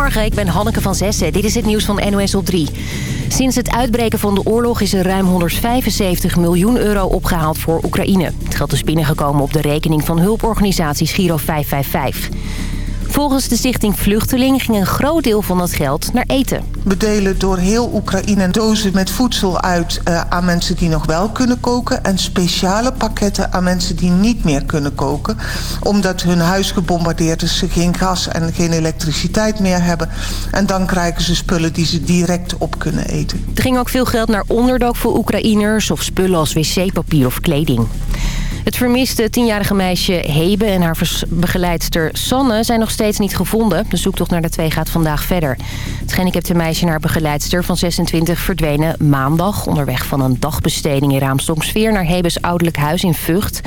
Goedemorgen, ik ben Hanneke van Zessen. Dit is het nieuws van NOS op 3. Sinds het uitbreken van de oorlog is er ruim 175 miljoen euro opgehaald voor Oekraïne. Het geld is binnengekomen op de rekening van hulporganisatie Giro 555. Volgens de stichting Vluchteling ging een groot deel van dat geld naar eten. We delen door heel Oekraïne dozen met voedsel uit uh, aan mensen die nog wel kunnen koken... en speciale pakketten aan mensen die niet meer kunnen koken... omdat hun huis gebombardeerd is, ze geen gas en geen elektriciteit meer hebben. En dan krijgen ze spullen die ze direct op kunnen eten. Er ging ook veel geld naar onderdak voor Oekraïners... of spullen als wc-papier of kleding. Het vermiste tienjarige meisje Hebe en haar begeleidster Sanne zijn nog steeds niet gevonden. De zoektocht naar de twee gaat vandaag verder. Het gehandicapte meisje en haar begeleidster van 26 verdwenen maandag... onderweg van een dagbesteding in Raamsdonksveer naar Hebes ouderlijk huis in Vught.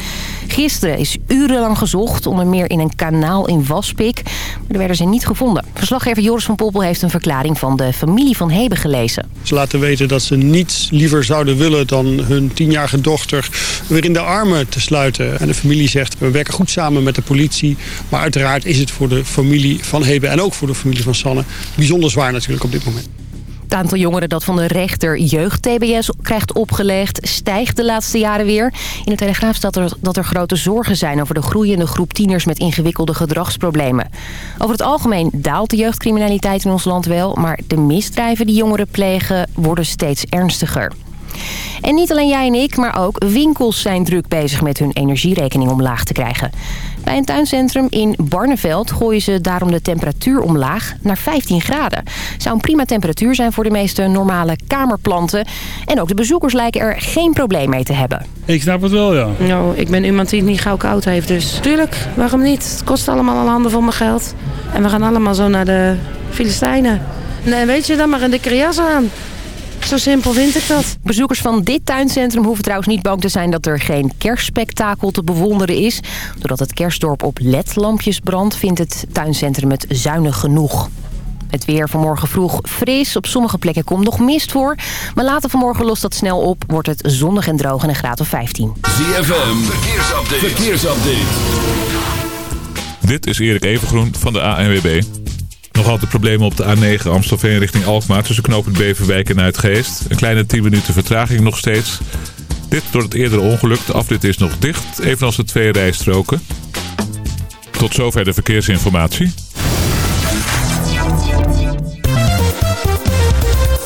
Gisteren is urenlang gezocht, onder meer in een kanaal in Waspik. Maar er werden ze niet gevonden. Verslaggever Joris van Poppel heeft een verklaring van de familie van Hebe gelezen. Ze laten weten dat ze niets liever zouden willen dan hun tienjarige dochter weer in de armen te En de familie zegt, we werken goed samen met de politie. Maar uiteraard is het voor de familie van Hebe en ook voor de familie van Sanne bijzonder zwaar natuurlijk op dit moment. Het aantal jongeren dat van de rechter jeugd-TBS krijgt opgelegd... stijgt de laatste jaren weer. In de Telegraaf staat er dat er grote zorgen zijn... over de groeiende groep tieners met ingewikkelde gedragsproblemen. Over het algemeen daalt de jeugdcriminaliteit in ons land wel... maar de misdrijven die jongeren plegen worden steeds ernstiger. En niet alleen jij en ik, maar ook winkels zijn druk bezig met hun energierekening omlaag te krijgen. Bij een tuincentrum in Barneveld gooien ze daarom de temperatuur omlaag naar 15 graden. Zou een prima temperatuur zijn voor de meeste normale kamerplanten. En ook de bezoekers lijken er geen probleem mee te hebben. Ik snap het wel, ja. Nou, ik ben iemand die het niet gauw koud heeft, dus tuurlijk, waarom niet? Het kost allemaal een handen vol mijn geld. En we gaan allemaal zo naar de Filistijnen. Nee, weet je, dan maar een dikke jas aan. Zo simpel vind ik dat. Bezoekers van dit tuincentrum hoeven trouwens niet bang te zijn dat er geen kerstspektakel te bewonderen is. Doordat het kerstdorp op ledlampjes brandt, vindt het tuincentrum het zuinig genoeg. Het weer vanmorgen vroeg fris. Op sommige plekken komt nog mist voor. Maar later vanmorgen lost dat snel op. Wordt het zonnig en droog en een graad of 15. ZFM, verkeersupdate. verkeersupdate. Dit is Erik Evengroen van de ANWB. Nog altijd problemen op de A9 Amstelveen richting Alkmaar... tussen knooppunt Beverwijk en Uitgeest. Een kleine 10 minuten vertraging nog steeds. Dit door het eerdere ongeluk. De afrit is nog dicht, evenals de twee rijstroken. Tot zover de verkeersinformatie.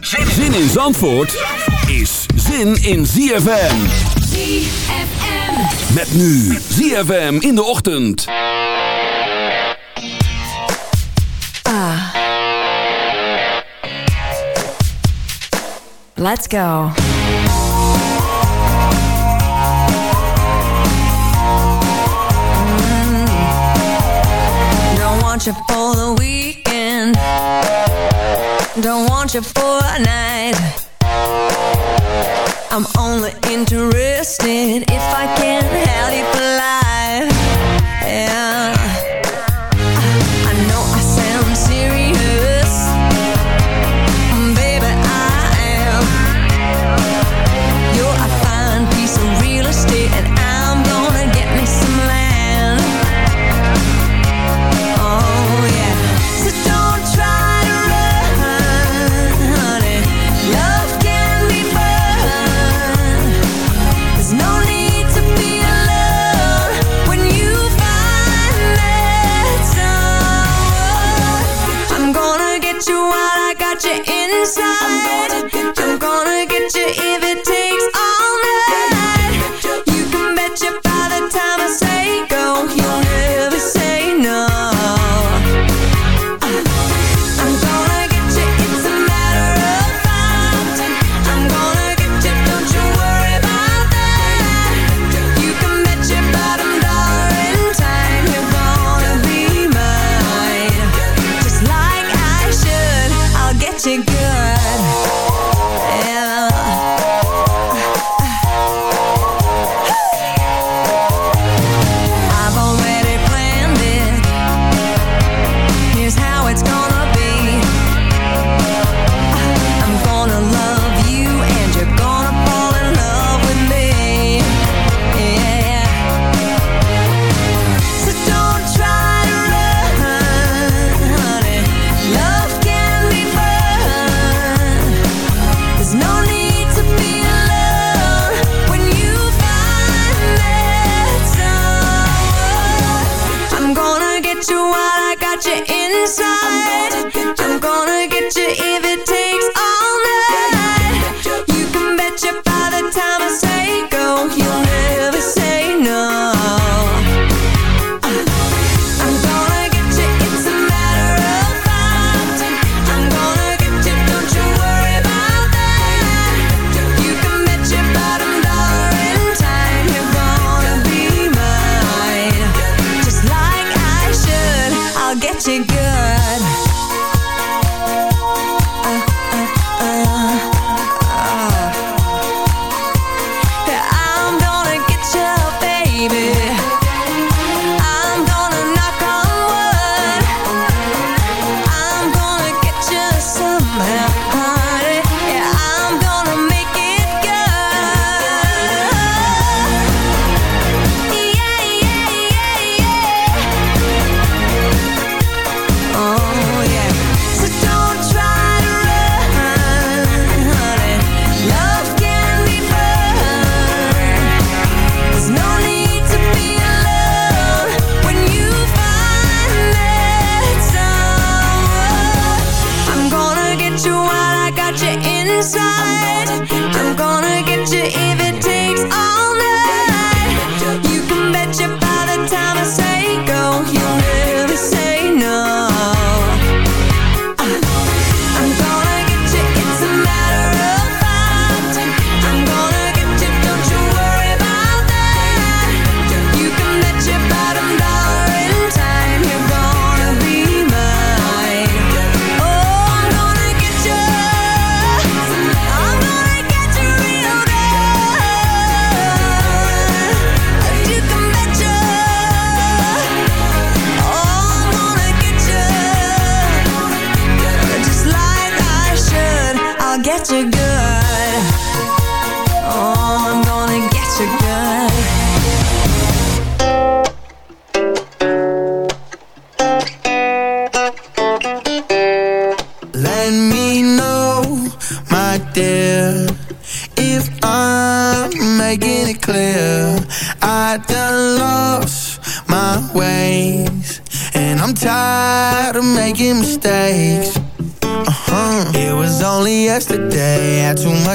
Zin in Zandvoort is zin in ZFM. ZFM. Met nu ZFM in de ochtend. Let's go. Mm. Don't want you for the weekend. Don't want you for a night. I'm only interested if I can have you for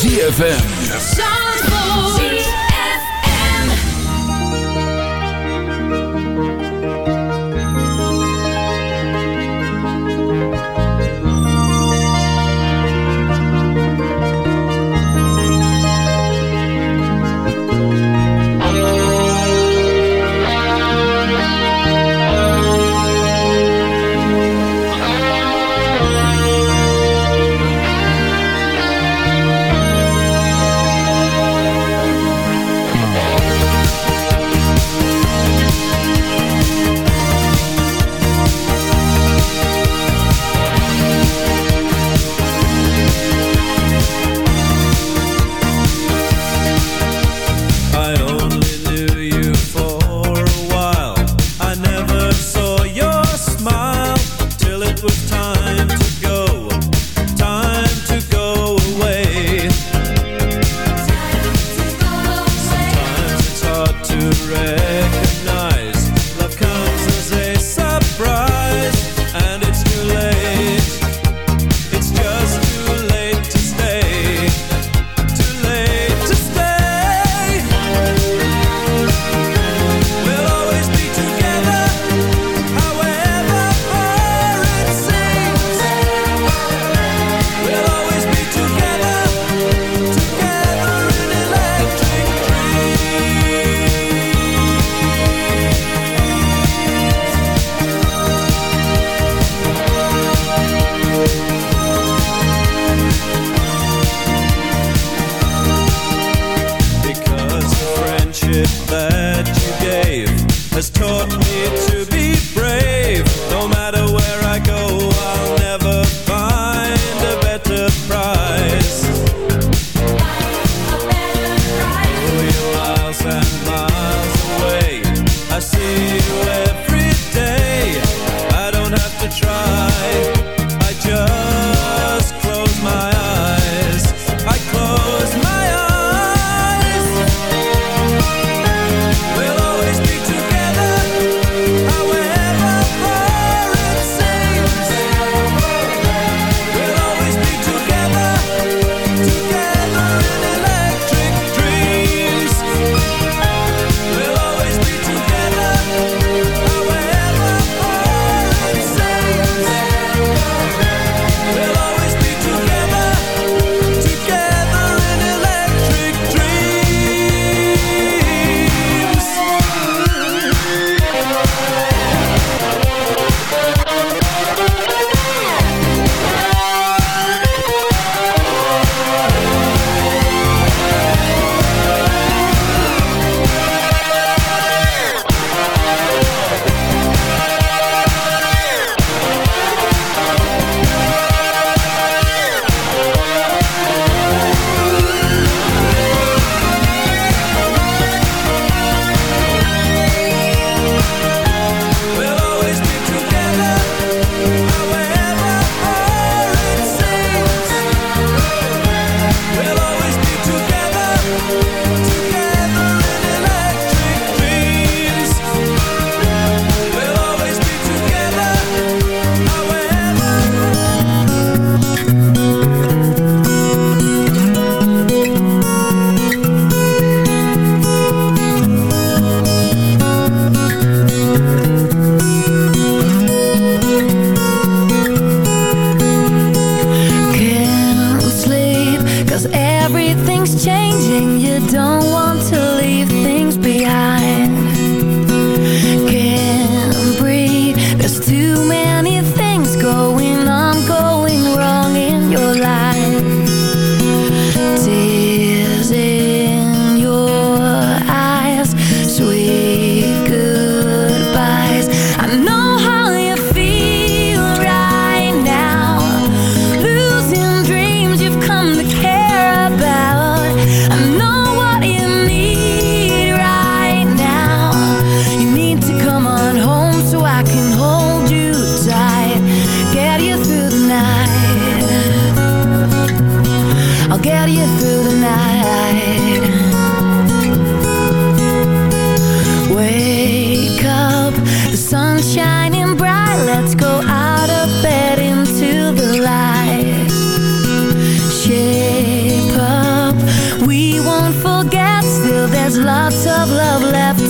ZFM. Lots of love left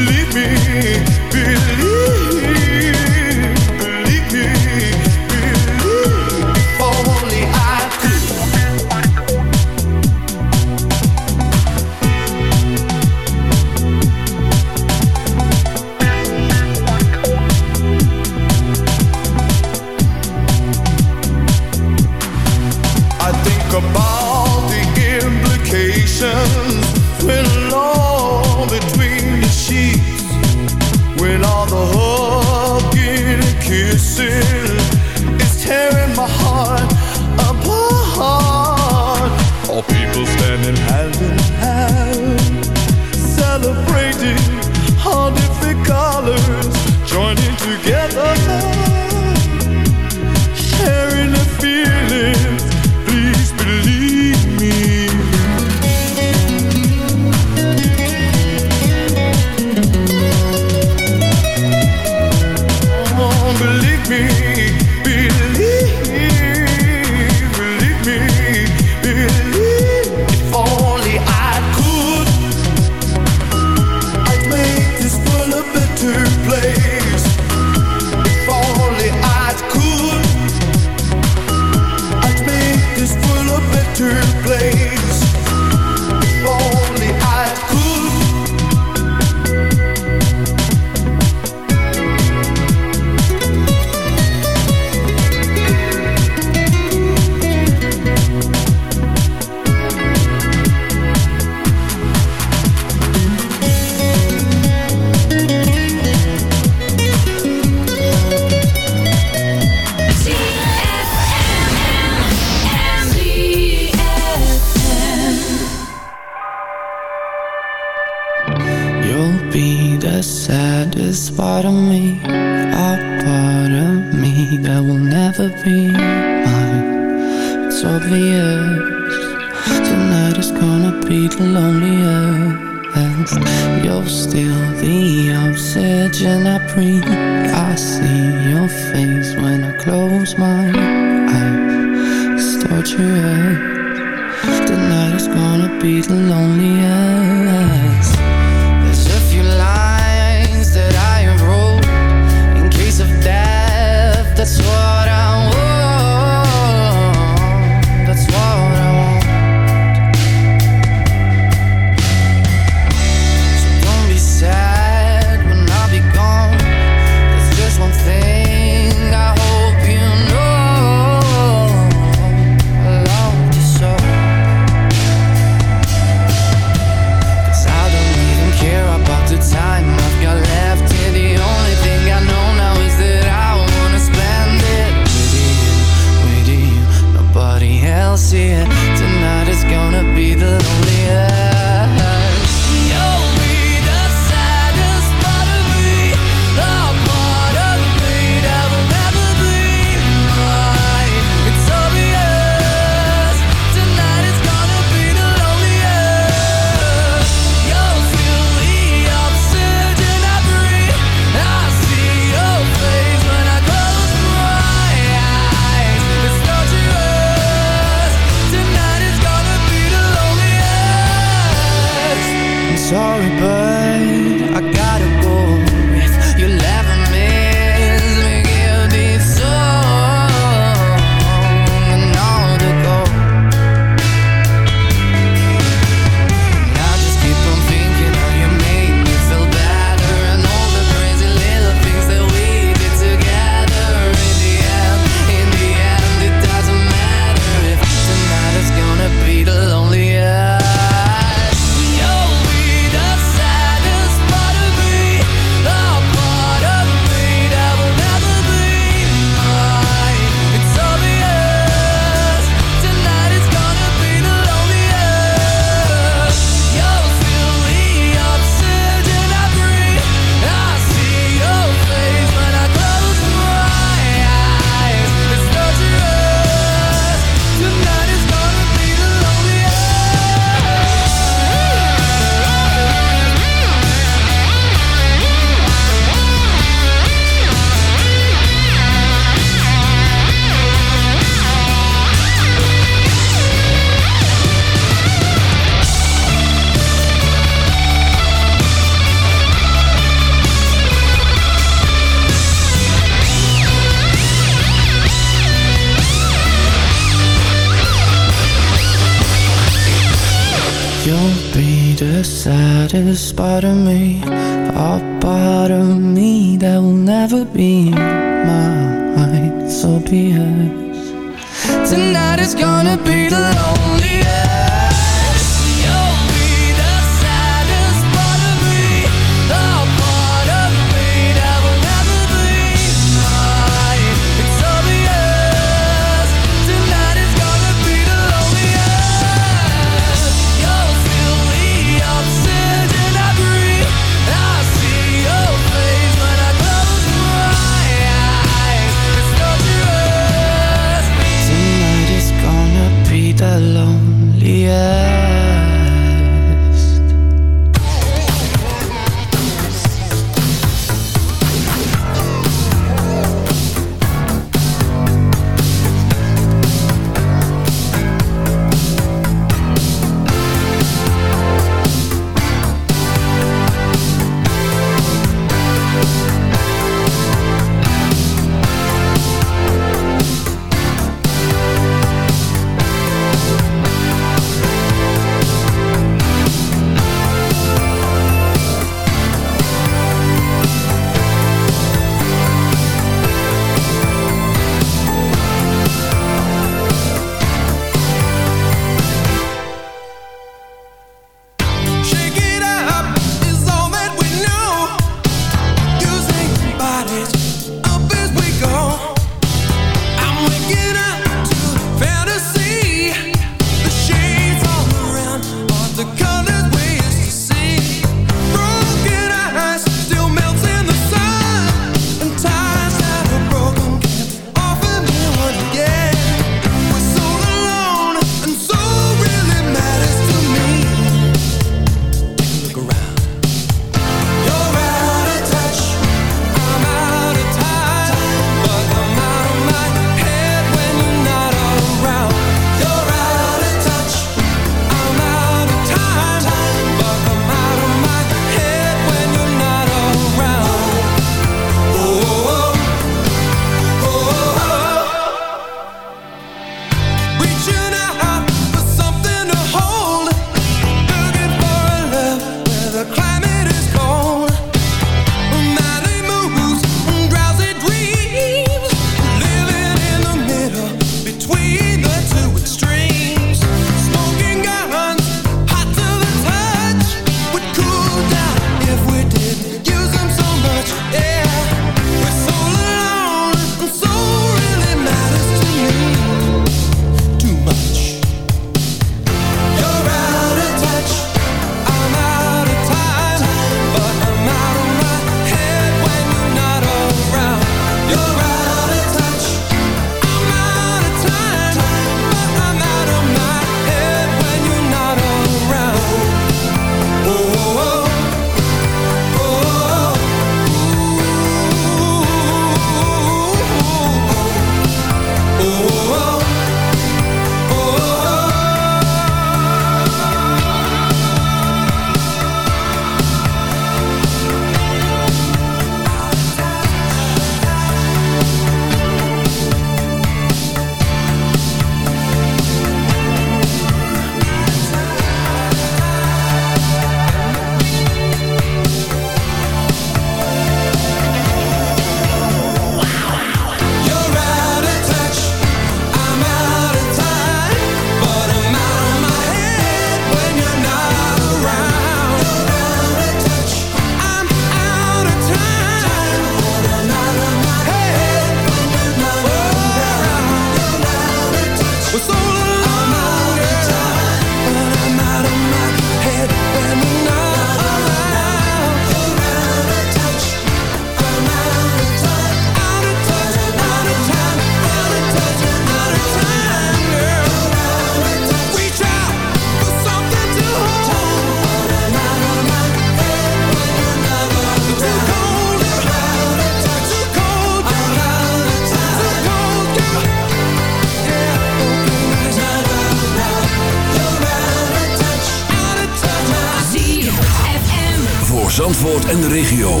Zandvoort en de regio.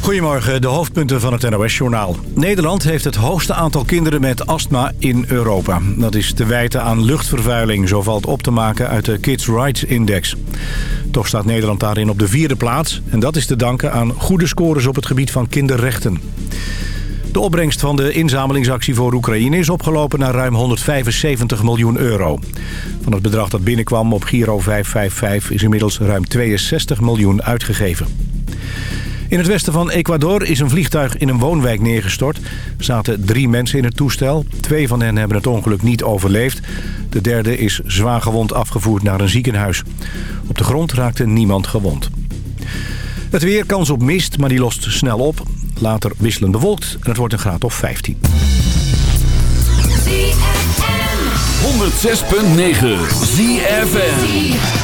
Goedemorgen, de hoofdpunten van het NOS-journaal. Nederland heeft het hoogste aantal kinderen met astma in Europa. Dat is te wijten aan luchtvervuiling, zo valt op te maken uit de Kids Rights Index. Toch staat Nederland daarin op de vierde plaats... en dat is te danken aan goede scores op het gebied van kinderrechten. De opbrengst van de inzamelingsactie voor Oekraïne is opgelopen naar ruim 175 miljoen euro. Van het bedrag dat binnenkwam op Giro 555 is inmiddels ruim 62 miljoen uitgegeven. In het westen van Ecuador is een vliegtuig in een woonwijk neergestort. Er zaten drie mensen in het toestel. Twee van hen hebben het ongeluk niet overleefd. De derde is zwaargewond afgevoerd naar een ziekenhuis. Op de grond raakte niemand gewond. Het weer kans op mist, maar die lost snel op. Later wisselend bewolkt en het wordt een graad of 15. 106.9 ZFM.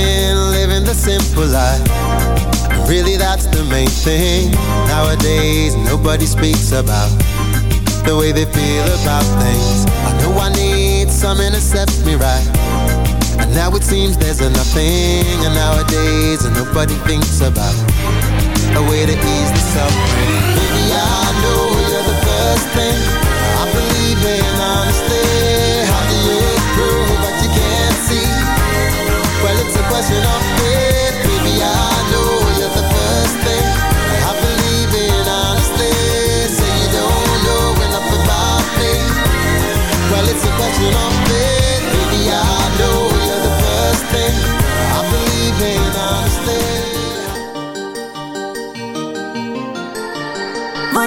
know living the simple life. Really, that's the main thing. Nowadays, nobody speaks about the way they feel about things. I know I need something to set me right. And now it seems there's a nothing. And nowadays, nobody thinks about a way to ease the suffering. Baby, I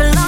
Oh, ik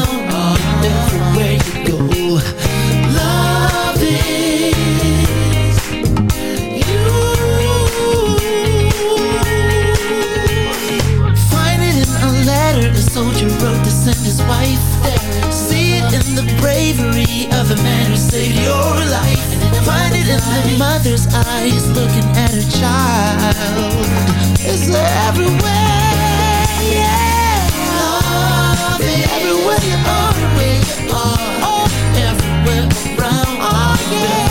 in the bravery of the man who saved your life. Find it in the mother's eyes looking at her child. It's everywhere, yeah. Love is everywhere you are, where you oh, are, everywhere around, oh, everywhere you